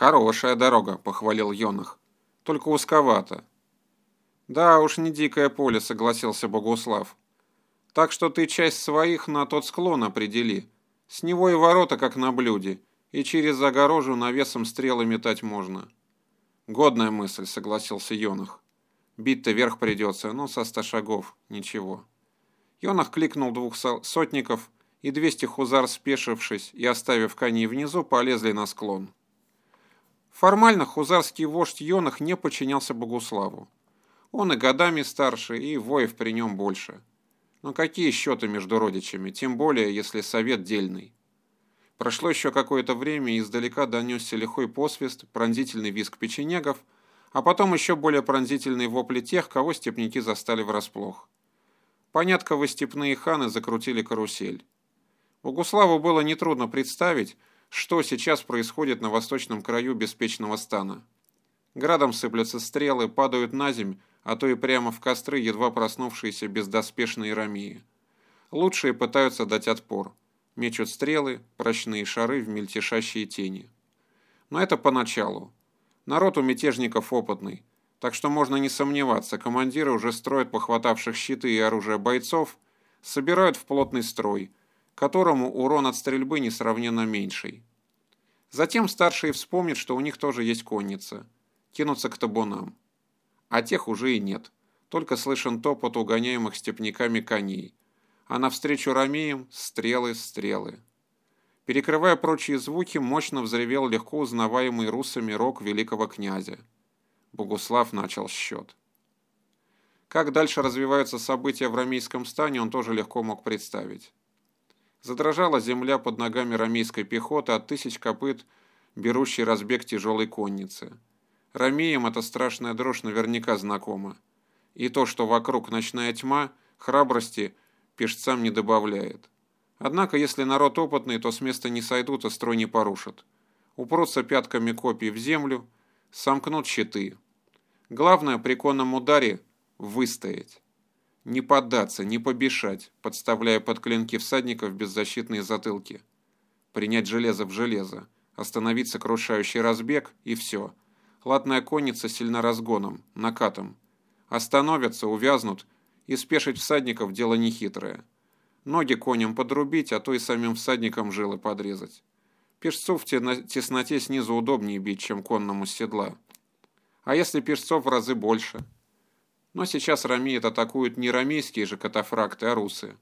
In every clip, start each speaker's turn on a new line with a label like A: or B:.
A: «Хорошая дорога», — похвалил Йонах. «Только узковато». «Да уж, не дикое поле», — согласился Богуслав. «Так что ты часть своих на тот склон определи. С него и ворота, как на блюде, и через загорожу навесом стрелы метать можно». «Годная мысль», — согласился Йонах. «Бить-то вверх придется, но со ста шагов. Ничего». Йонах кликнул двух сотников, и двести хузар, спешившись и оставив коней внизу, полезли на склон. Формально хузарский вождь Йонах не подчинялся Богуславу. Он и годами старше, и воев при нем больше. Но какие счеты между родичами, тем более, если совет дельный. Прошло еще какое-то время, и издалека донесся лихой посвист, пронзительный визг печенегов, а потом еще более пронзительные вопли тех, кого степняки застали врасплох. Понятково степные ханы закрутили карусель. Богуславу было нетрудно представить, что сейчас происходит на восточном краю беспечного стана. Градом сыплются стрелы, падают на земь, а то и прямо в костры едва проснувшиеся бездоспешные рамии. Лучшие пытаются дать отпор. Мечут стрелы, прочные шары в мельтешащие тени. Но это поначалу. Народ у мятежников опытный, так что можно не сомневаться, командиры уже строят похватавших щиты и оружие бойцов, собирают в плотный строй, которому урон от стрельбы несравненно меньший. Затем старшие вспомнят, что у них тоже есть конница, кинутся к табунам. А тех уже и нет, только слышен топот угоняемых степняками коней, а навстречу ромеям стрелы, стрелы. Перекрывая прочие звуки, мощно взревел легко узнаваемый русами рог великого князя. Богуслав начал счет. Как дальше развиваются события в ромейском стане, он тоже легко мог представить. Задрожала земля под ногами ромейской пехоты от тысяч копыт, берущей разбег тяжелой конницы. Ромеям эта страшная дрожь наверняка знакома. И то, что вокруг ночная тьма, храбрости – пешцам не добавляет. Однако, если народ опытный, то с места не сойдут, а строй не порушат. Упрутся пятками копий в землю, сомкнут щиты. Главное при конном ударе – выстоять. Не поддаться, не побешать, подставляя под клинки всадников беззащитные затылки. Принять железо в железо, остановить сокрушающий разбег и все. Латная конница сильно разгоном, накатом. Остановятся, увязнут – и спешить всадников – дело нехитрое. Ноги коням подрубить, а то и самим всадникам жилы подрезать. Пешцу в тесноте снизу удобнее бить, чем конному с седла. А если пешцов в разы больше? Но сейчас рамеет атакуют не рамейские же катафракты, а русы.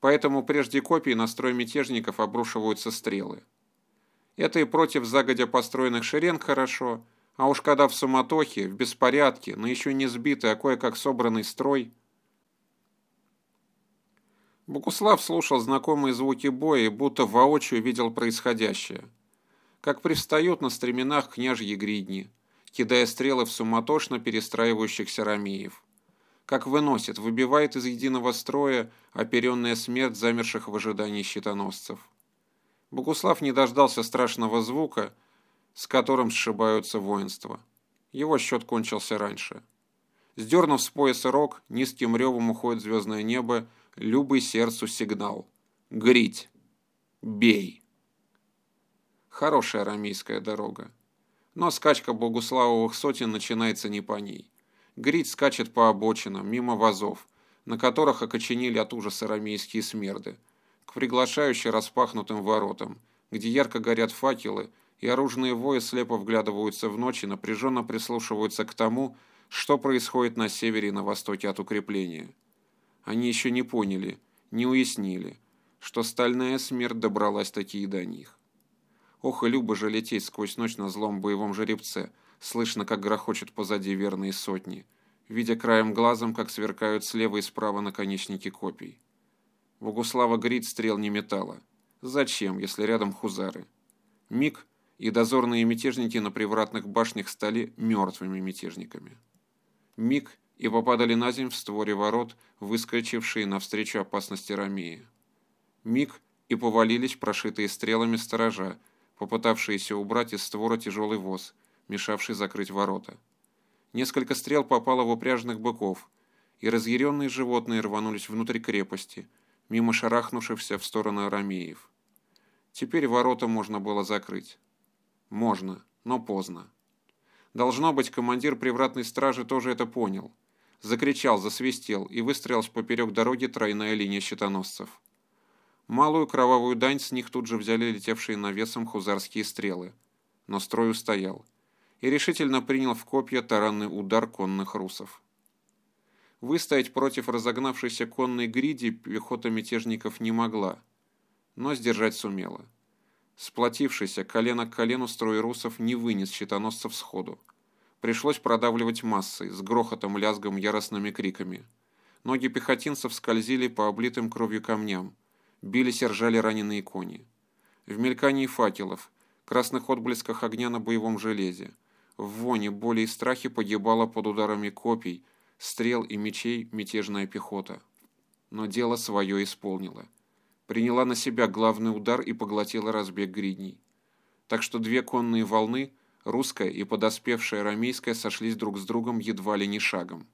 A: Поэтому прежде копий на строй мятежников обрушиваются стрелы. Это и против загодя построенных шеренг хорошо, а уж когда в суматохе, в беспорядке, но еще не сбитый, а кое-как собранный строй – Богуслав слушал знакомые звуки боя и будто воочию видел происходящее. Как пристают на стременах княжьи гридни, кидая стрелы в суматошно перестраивающихся ромеев. Как выносит, выбивает из единого строя оперенная смерть замерших в ожидании щитоносцев. Богуслав не дождался страшного звука, с которым сшибаются воинства. Его счет кончился раньше. Сдернув с пояса рог, низким ревом уходит звездное небо, любый сердцу сигнал. Грить! Бей! Хорошая арамейская дорога. Но скачка богуславовых сотен начинается не по ней. Грить скачет по обочинам, мимо вазов, на которых окоченели от ужаса арамейские смерды, к приглашающим распахнутым воротам, где ярко горят факелы, и оружные вои слепо вглядываются в ночь и напряженно прислушиваются к тому, что происходит на севере и на востоке от укрепления. Они еще не поняли, не уяснили, что стальная смерть добралась таки и до них. Ох, и любо же лететь сквозь ночь на злом боевом жеребце, слышно, как грохочут позади верные сотни, видя краем глазом, как сверкают слева и справа наконечники копий. Богуслава Грит стрел не метала. Зачем, если рядом хузары? Миг, и дозорные мятежники на привратных башнях стали мертвыми мятежниками. Миг, и попадали на земь в створе ворот, выскочившие навстречу опасности Ромеи. Миг и повалились прошитые стрелами сторожа, попытавшиеся убрать из створа тяжелый воз, мешавший закрыть ворота. Несколько стрел попало в упряжных быков, и разъяренные животные рванулись внутрь крепости, мимо шарахнувшихся в сторону Ромеев. Теперь ворота можно было закрыть. Можно, но поздно. Должно быть, командир привратной стражи тоже это понял. Закричал, засвистел и выстроилась поперек дороги тройная линия щитоносцев. Малую кровавую дань с них тут же взяли летевшие навесом хузарские стрелы. Но строй устоял и решительно принял в копья таранный удар конных русов. Выстоять против разогнавшейся конной гриди пехота мятежников не могла, но сдержать сумела. Сплотившийся колено к колену строй русов не вынес щитоносцев сходу. Пришлось продавливать массой, с грохотом, лязгом, яростными криками. Ноги пехотинцев скользили по облитым кровью камням. Бились и ржали раненые кони. В мелькании факелов, красных отблесках огня на боевом железе, в воне, боли и страхе погибала под ударами копий, стрел и мечей мятежная пехота. Но дело свое исполнило приняла на себя главный удар и поглотила разбег гридней. Так что две конные волны, русская и подоспевшая рамейская, сошлись друг с другом едва ли не шагом.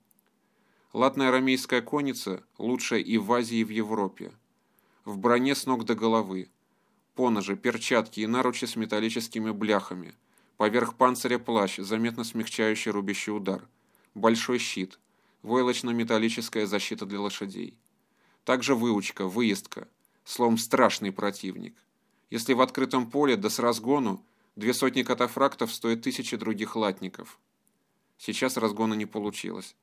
A: Латная рамейская конница лучшая и в Азии, и в Европе. В броне с ног до головы. Поножи, перчатки и наручи с металлическими бляхами. Поверх панциря плащ, заметно смягчающий рубящий удар. Большой щит. Войлочно-металлическая защита для лошадей. Также выучка, выездка, словом, страшный противник. Если в открытом поле, да с разгону, две сотни катафрактов стоят тысячи других латников. Сейчас разгона не получилось.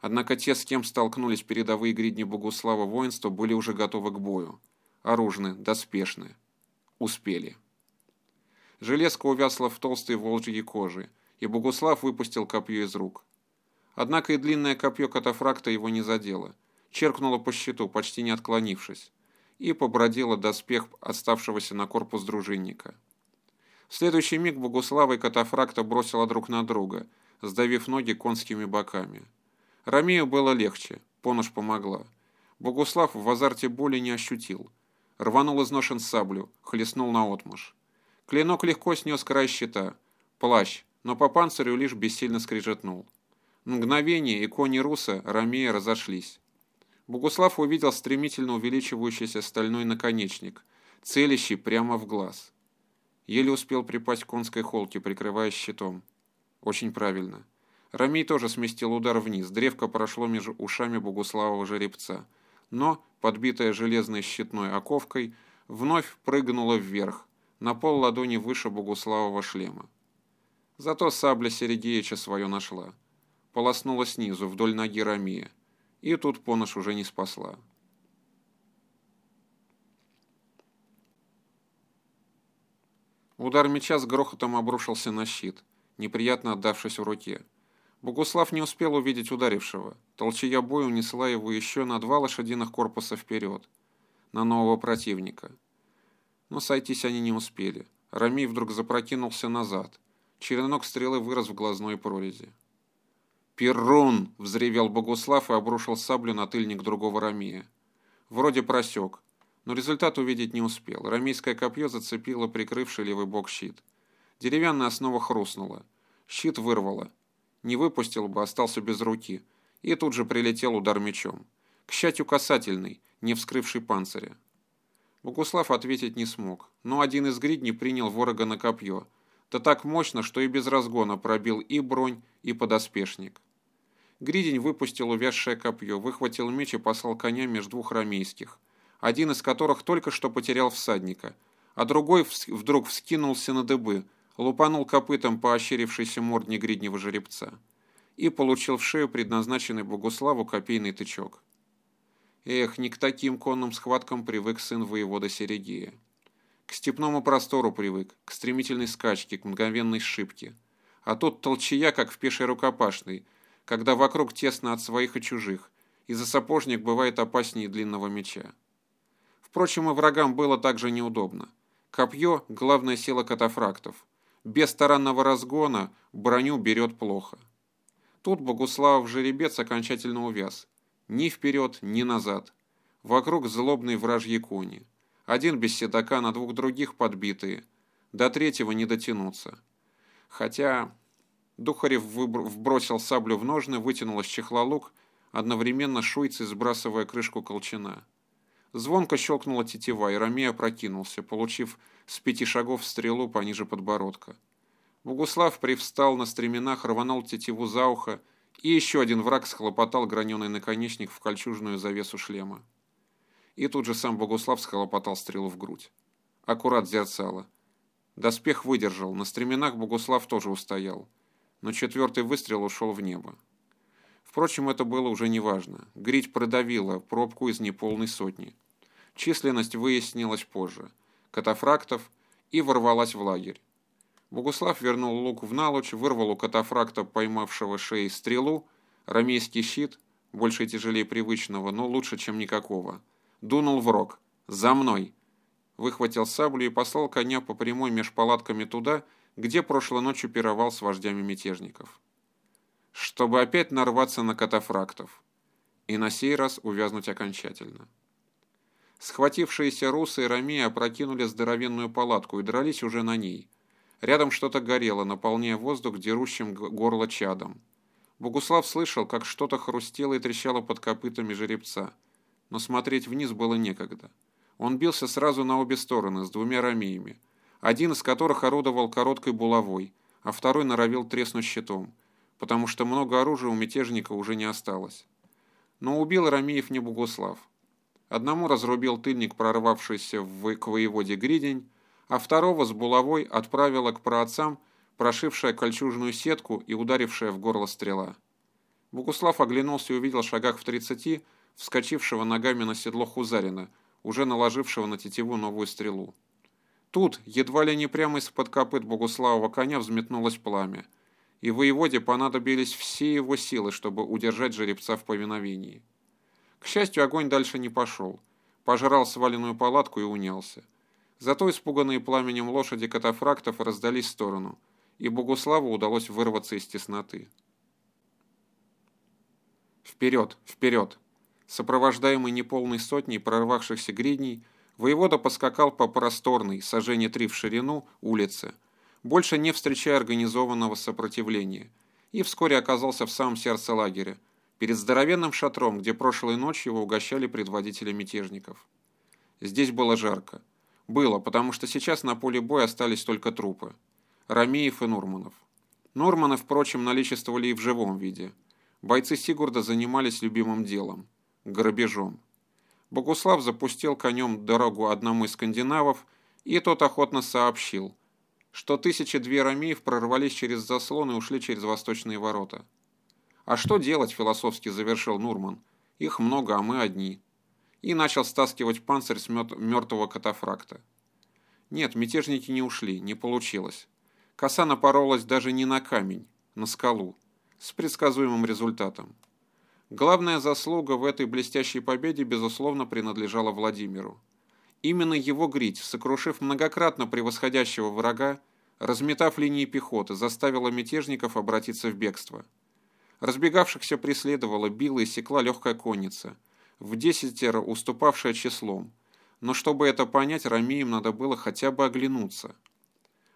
A: Однако те, с кем столкнулись передовые гридни Богуслава воинства, были уже готовы к бою. Оружны, доспешны. Успели. Железка увязла в толстой волжьей коже, и Богуслав выпустил копье из рук. Однако и длинное копье катафракта его не задело. Черкнуло по щиту, почти не отклонившись и побродила доспех оставшегося на корпус дружинника. В следующий миг Богуслава и Катафракта бросила друг на друга, сдавив ноги конскими боками. Ромею было легче, понож помогла. Богуслав в азарте боли не ощутил. Рванул из ножен саблю, хлестнул наотмашь. Клинок легко снес край щита. Плащ, но по панцирю лишь бессильно скрижетнул. Мгновение и кони Руса Ромея разошлись. Богуслав увидел стремительно увеличивающийся стальной наконечник, целящий прямо в глаз. Еле успел припасть к конской холке, прикрываясь щитом. Очень правильно. Рамей тоже сместил удар вниз, древко прошло между ушами Богуславова жеребца, но, подбитая железной щитной оковкой, вновь прыгнула вверх, на пол ладони выше Богуславова шлема. Зато сабля Сергеича свое нашла. Полоснула снизу, вдоль ноги Рамия и тут помощь уже не спасла. Удар меча с грохотом обрушился на щит, неприятно отдавшись в руке. Богуслав не успел увидеть ударившего. Толчья бой унесла его еще на два лошадиных корпуса вперед, на нового противника. Но сойтись они не успели. Рамий вдруг запрокинулся назад. Черенок стрелы вырос в глазной прорези. «Перун!» — взревел Богуслав и обрушил саблю на тыльник другого Рамия. Вроде просек, но результат увидеть не успел. Рамийское копье зацепило прикрывший левый бок щит. Деревянная основа хрустнула. Щит вырвало. Не выпустил бы, остался без руки. И тут же прилетел удар мечом. К счастью, касательный, не вскрывший панциря. Богуслав ответить не смог, но один из гридней принял ворога на копье. Да так мощно, что и без разгона пробил и бронь, и подоспешник. Гридень выпустил увязшее копье, выхватил меч и послал коня между двух рамейских, один из которых только что потерял всадника, а другой вдруг вскинулся на дыбы, лупанул копытом по ощерившейся мордне гриднего жеребца и получил в шею предназначенный Богуславу копейный тычок. Эх, не к таким конным схваткам привык сын воевода Серегея. К степному простору привык, к стремительной скачке, к мгновенной шибке. А тут толчая, как в пешей рукопашной – когда вокруг тесно от своих и чужих, и за сапожник бывает опаснее длинного меча. Впрочем, и врагам было также неудобно. Копье – главная сила катафрактов. Без таранного разгона броню берет плохо. Тут Богуславов жеребец окончательно увяз. Ни вперед, ни назад. Вокруг злобные вражьи кони. Один без седока, на двух других подбитые. До третьего не дотянуться. Хотя Духарев вбросил саблю в ножны, вытянул из чехла лук, одновременно шуйцы сбрасывая крышку колчана. Звонко щелкнула тетива, и Ромея прокинулся, получив с пяти шагов стрелу пониже подбородка. Богуслав привстал на стременах, рванул тетиву за ухо, и еще один враг схлопотал граненый наконечник в кольчужную завесу шлема. И тут же сам Богуслав схлопотал стрелу в грудь. Аккурат зерцало. Доспех выдержал, на стременах Богуслав тоже устоял, но четвертый выстрел ушел в небо. Впрочем, это было уже неважно. Грить продавила пробку из неполной сотни. Численность выяснилась позже. Катафрактов и ворвалась в лагерь. Богуслав вернул лук в налуч, вырвал у катафракта, поймавшего шеи стрелу, рамейский щит, больше и тяжелее привычного, но лучше, чем никакого. Дунул в рог. «За мной!» Выхватил саблю и послал коня по прямой меж палатками туда, где прошлой ночью пировал с вождями мятежников. Чтобы опять нарваться на катафрактов. И на сей раз увязнуть окончательно. Схватившиеся русы и рамеи опрокинули здоровенную палатку и дрались уже на ней – Рядом что-то горело, наполняя воздух дерущим горло чадом. Богуслав слышал, как что-то хрустело и трещало под копытами жеребца. Но смотреть вниз было некогда. Он бился сразу на обе стороны, с двумя ромеями, один из которых орудовал короткой булавой, а второй норовил треснуть щитом, потому что много оружия у мятежника уже не осталось. Но убил Ромеев не Богуслав. Одному разрубил тыльник, прорвавшийся в, к воеводе Гридень, а второго с булавой отправила к праотцам, прошившая кольчужную сетку и ударившая в горло стрела. Богуслав оглянулся и увидел в шагах в тридцати вскочившего ногами на седло Хузарина, уже наложившего на тетиву новую стрелу. Тут, едва ли не прямо из-под копыт Богуславова коня, взметнулось пламя, и воеводе понадобились все его силы, чтобы удержать жеребца в повиновении. К счастью, огонь дальше не пошел, пожрал сваленную палатку и унялся. Зато испуганные пламенем лошади катафрактов раздались в сторону, и Богуславу удалось вырваться из тесноты. Вперед, вперед! Сопровождаемый неполной сотней прорвавшихся гридней, воевода поскакал по просторной, сожжение три в ширину, улице, больше не встречая организованного сопротивления, и вскоре оказался в самом сердце лагеря, перед здоровенным шатром, где прошлой ночью его угощали предводители мятежников. Здесь было жарко. Было, потому что сейчас на поле боя остались только трупы. Рамеев и Нурманов. Нурманы, впрочем, наличествовали и в живом виде. Бойцы Сигурда занимались любимым делом – грабежом. Богуслав запустил конем дорогу одному из скандинавов, и тот охотно сообщил, что тысячи две рамеев прорвались через заслон и ушли через восточные ворота. «А что делать?» – философски завершил Нурман. «Их много, а мы одни» и начал стаскивать панцирь с мертвого катафракта. Нет, мятежники не ушли, не получилось. Коса напоролась даже не на камень, на скалу, с предсказуемым результатом. Главная заслуга в этой блестящей победе, безусловно, принадлежала Владимиру. Именно его грить, сокрушив многократно превосходящего врага, разметав линии пехоты, заставила мятежников обратиться в бегство. Разбегавшихся преследовала, била и секла легкая конница – в десятеро уступавшее числом, но чтобы это понять, ромеям надо было хотя бы оглянуться.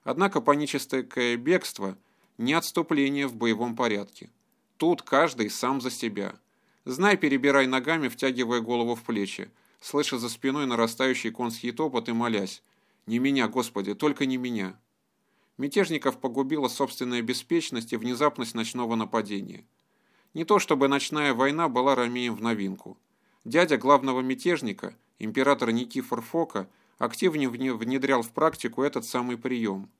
A: Однако паническое бегство – не отступление в боевом порядке. Тут каждый сам за себя. Знай, перебирай ногами, втягивая голову в плечи, слыша за спиной нарастающий конский топот и молясь «Не меня, Господи, только не меня». Мятежников погубила собственная беспечность и внезапность ночного нападения. Не то чтобы ночная война была Ромеем в новинку. Дядя главного мятежника, император Никифор Фока, активнее внедрял в практику этот самый прием.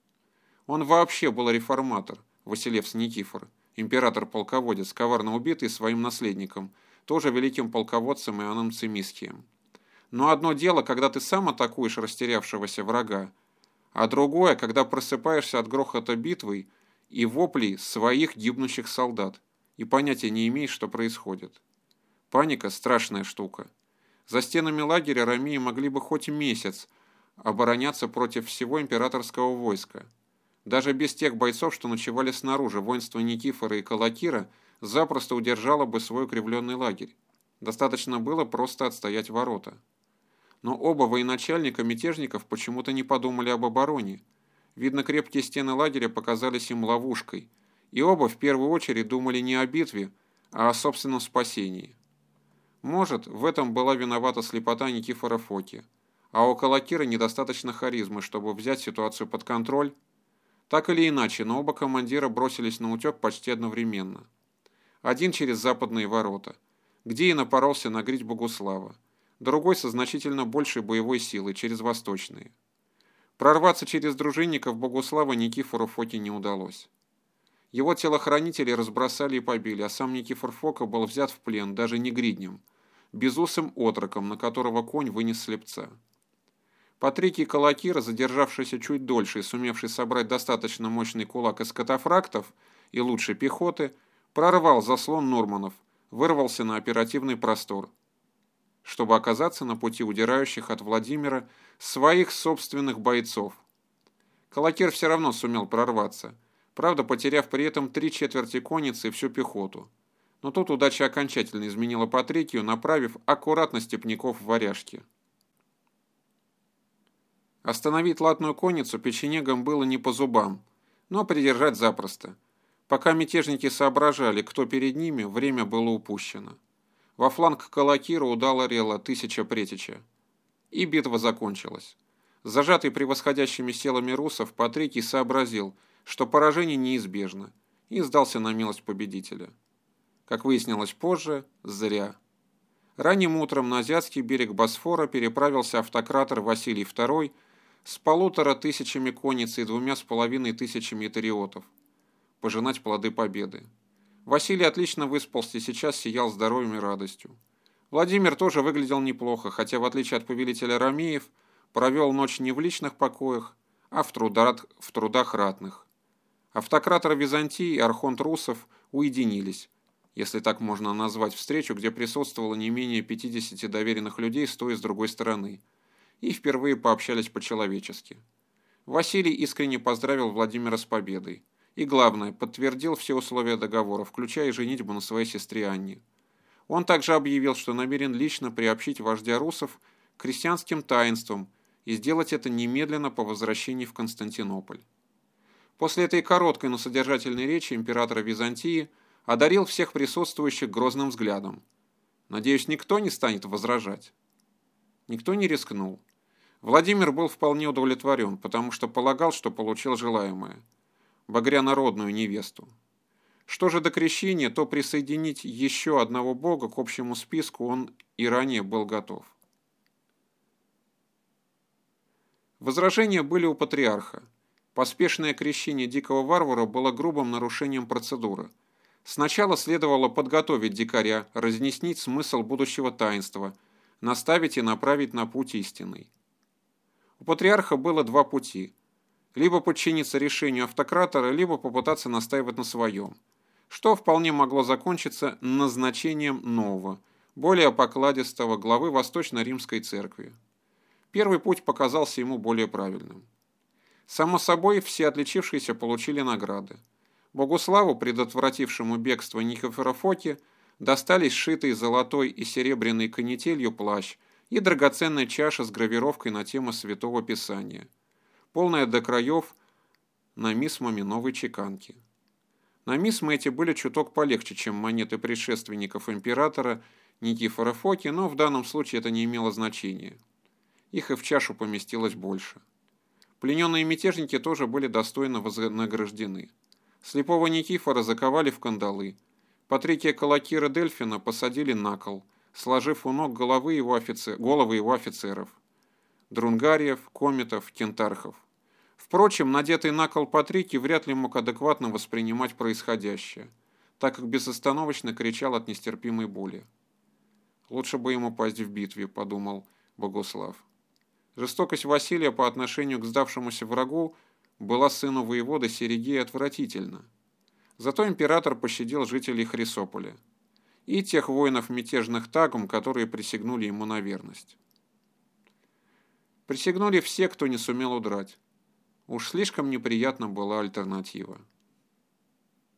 A: Он вообще был реформатор, Василевс Никифор, император-полководец, коварно убитый своим наследником, тоже великим полководцем Иоанном Цимискием. Но одно дело, когда ты сам атакуешь растерявшегося врага, а другое, когда просыпаешься от грохота битвы и воплей своих гибнущих солдат, и понятия не имеешь, что происходит. Паника – страшная штука. За стенами лагеря рамии могли бы хоть месяц обороняться против всего императорского войска. Даже без тех бойцов, что ночевали снаружи, воинство Никифора и Калакира запросто удержало бы свой укрепленный лагерь. Достаточно было просто отстоять ворота. Но оба военачальника мятежников почему-то не подумали об обороне. Видно, крепкие стены лагеря показались им ловушкой, и оба в первую очередь думали не о битве, а о собственном спасении. Может, в этом была виновата слепота Никифора Фоки, а у Калакира недостаточно харизмы, чтобы взять ситуацию под контроль? Так или иначе, но оба командира бросились на утек почти одновременно. Один через западные ворота, где и напоролся на грить Богуслава, другой со значительно большей боевой силой через восточные. Прорваться через дружинников Богуслава Никифору Фоке не удалось. Его телохранители разбросали и побили, а сам Никифор Фока был взят в плен даже не гриднем, безусым отроком, на которого конь вынес слепца. Патрикий Калакира, задержавшийся чуть дольше и сумевший собрать достаточно мощный кулак из катафрактов и лучшей пехоты, прорвал заслон Нурманов, вырвался на оперативный простор, чтобы оказаться на пути удирающих от Владимира своих собственных бойцов. Калакир все равно сумел прорваться, правда потеряв при этом три четверти конницы и всю пехоту. Но тут удача окончательно изменила Патрикию, направив аккуратно степняков в варяжки. Остановить латную конницу печенегам было не по зубам, но придержать запросто. Пока мятежники соображали, кто перед ними, время было упущено. Во фланг Калакира ударила тысяча претича. И битва закончилась. Зажатый превосходящими силами русов, Патрикий сообразил, что поражение неизбежно, и сдался на милость победителя. Как выяснилось позже, зря. Ранним утром на азиатский берег Босфора переправился автократор Василий II с полутора тысячами конницы и двумя с половиной тысячами итериотов. Пожинать плоды победы. Василий отлично выспался и сейчас сиял здоровьем и радостью. Владимир тоже выглядел неплохо, хотя, в отличие от повелителя Ромеев, провел ночь не в личных покоях, а в трудах, в трудах ратных. Автократор Византии и архонт Русов уединились, если так можно назвать встречу, где присутствовало не менее 50 доверенных людей с той и с другой стороны – и впервые пообщались по-человечески. Василий искренне поздравил Владимира с победой. И главное, подтвердил все условия договора, включая женитьбу на своей сестре Анне. Он также объявил, что намерен лично приобщить вождя русов к крестьянским таинствам и сделать это немедленно по возвращении в Константинополь. После этой короткой, но содержательной речи императора Византии одарил всех присутствующих грозным взглядом. Надеюсь, никто не станет возражать. Никто не рискнул. Владимир был вполне удовлетворен, потому что полагал, что получил желаемое – багрянародную невесту. Что же до крещения, то присоединить еще одного бога к общему списку он и ранее был готов. Возражения были у патриарха. Поспешное крещение дикого варвара было грубым нарушением процедуры. Сначала следовало подготовить дикаря, разнеснить смысл будущего таинства, наставить и направить на путь истинный. У патриарха было два пути. Либо подчиниться решению автократора, либо попытаться настаивать на своем, что вполне могло закончиться назначением нового, более покладистого главы Восточно-Римской церкви. Первый путь показался ему более правильным. Само собой, все отличившиеся получили награды. Богуславу, предотвратившему бегство Никифора Фоки, достались сшитый золотой и серебряной канителью плащ и драгоценная чаша с гравировкой на тему Святого Писания, полная до краев намисмами новой чеканки. Намисмы эти были чуток полегче, чем монеты предшественников императора Никифора Фоки, но в данном случае это не имело значения. Их и в чашу поместилось больше. Плененные мятежники тоже были достойно вознаграждены. Слепого Никифора заковали в кандалы. Патрикия Калакира Дельфина посадили на кол – сложив у ног головы его, офицер... головы его офицеров. Друнгариев, Кометов, Кентархов. Впрочем, надетый на кол Патрики вряд ли мог адекватно воспринимать происходящее, так как безостановочно кричал от нестерпимой боли. «Лучше бы ему пасть в битве», — подумал Богослав. Жестокость Василия по отношению к сдавшемуся врагу была сыну воевода Серегея отвратительна. Зато император пощадил жителей Хрисополя и тех воинов мятежных тагум, которые присягнули ему на верность. Присягнули все, кто не сумел удрать. Уж слишком неприятна была альтернатива.